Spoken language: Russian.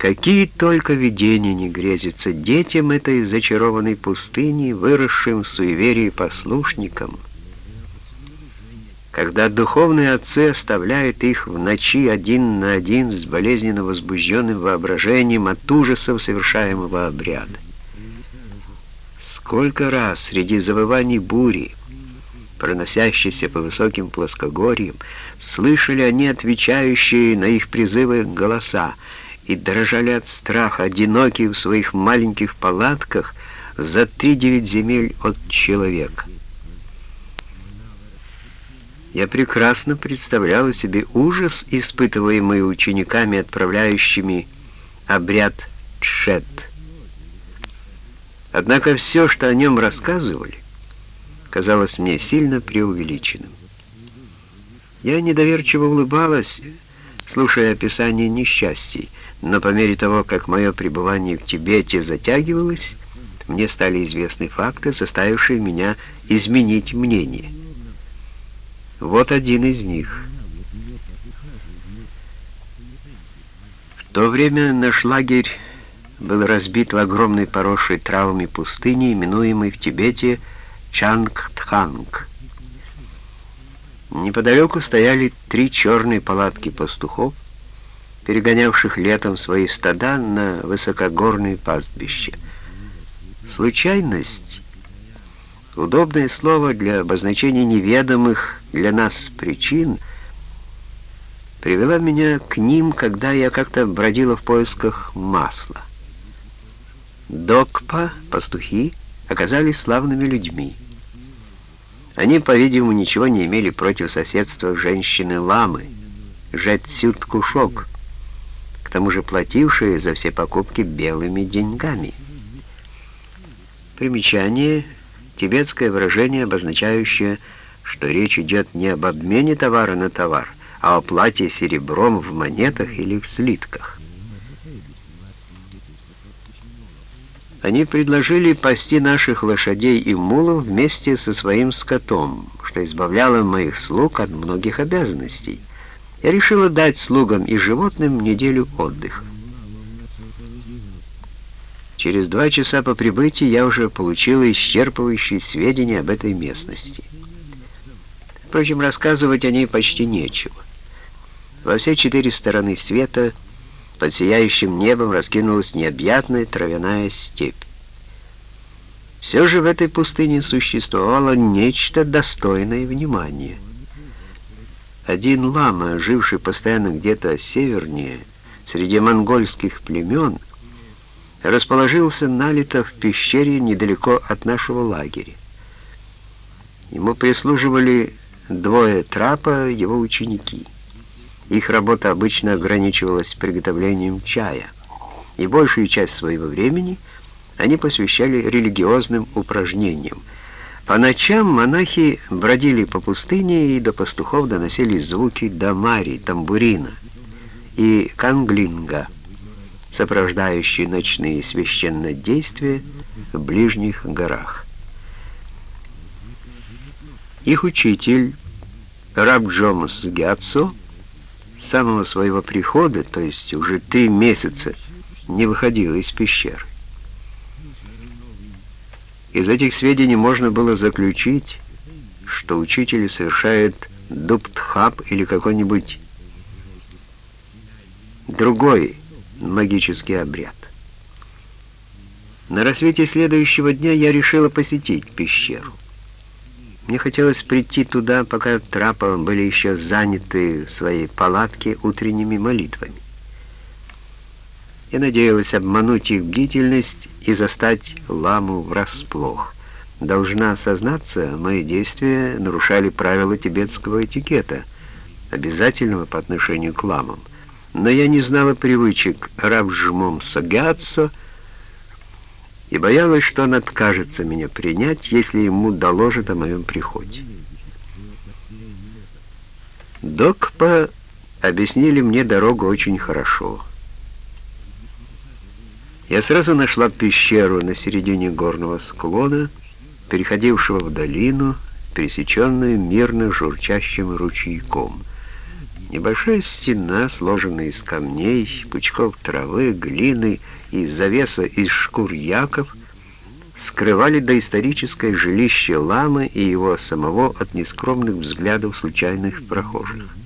Какие только видения не грезятся детям этой зачарованной пустыни, выросшим в суеверии послушникам, когда духовные отцы оставляют их в ночи один на один с болезненно возбужденным воображением от ужасов совершаемого обряда. Сколько раз среди завываний бури, проносящейся по высоким плоскогорьям, слышали они отвечающие на их призывы голоса, и дрожали от страха, одинокие в своих маленьких палатках за три девять земель от человека. Я прекрасно представляла себе ужас, испытываемый учениками, отправляющими обряд Тшет. Однако все, что о нем рассказывали, казалось мне сильно преувеличенным. Я недоверчиво улыбалась, слушая описание несчастий, но по мере того, как мое пребывание в Тибете затягивалось, мне стали известны факты, заставившие меня изменить мнение. Вот один из них. В то время наш лагерь был разбит в огромной поросшей травами пустыне, именуемой в Тибете Чангтханг. Неподалеку стояли три черные палатки пастухов, перегонявших летом свои стада на высокогорные пастбища. Случайность — удобное слово для обозначения неведомых для нас причин — привела меня к ним, когда я как-то бродила в поисках масла. Докпа, пастухи, оказались славными людьми. Они, по-видимому, ничего не имели против соседства женщины-ламы, Жет-Сют-Кушок, к тому же платившие за все покупки белыми деньгами. Примечание — тибетское выражение, обозначающее, что речь идет не об обмене товара на товар, а о плате серебром в монетах или в слитках. Они предложили пасти наших лошадей и мулов вместе со своим скотом, что избавляло моих слуг от многих обязанностей я решила дать слугам и животным неделю отдыха. Через два часа по прибытии я уже получила исчерпывающие сведения об этой местности. Впрочем, рассказывать о ней почти нечего. Во все четыре стороны света под сияющим небом раскинулась необъятная травяная степь. Все же в этой пустыне существовало нечто достойное внимания — один лама, живший постоянно где-то севернее, среди монгольских племен, расположился налито в пещере недалеко от нашего лагеря. Ему прислуживали двое трапа, его ученики. Их работа обычно ограничивалась приготовлением чая, и большую часть своего времени они посвящали религиозным упражнениям, по ночам монахи бродили по пустыне, и до пастухов доносились звуки дамари, тамбурина и канглинга, сопровождающие ночные священные действия в ближних горах. Их учитель, раб Джомас Гятсо, самого своего прихода, то есть уже три месяца, не выходил из пещеры. Из этих сведений можно было заключить, что учитель совершает дуптхаб или какой-нибудь другой магический обряд. На рассвете следующего дня я решила посетить пещеру. Мне хотелось прийти туда, пока трапы были еще заняты в своей палатке утренними молитвами. Я надеялась обмануть их бдительность и застать ламу врасплох. Должна осознаться, мои действия нарушали правила тибетского этикета, обязательного по отношению к ламам. Но я не знала привычек Равжмом Сагатсо и боялась, что он откажется меня принять, если ему доложат о моем приходе. Докпа объяснили мне дорогу очень хорошо. Я сразу нашла пещеру на середине горного склона, переходившего в долину, пересеченную мирно журчащим ручейком. Небольшая стена, сложенная из камней, пучков травы, глины и завеса из шкур яков, скрывали доисторическое жилище ламы и его самого от нескромных взглядов случайных прохожих.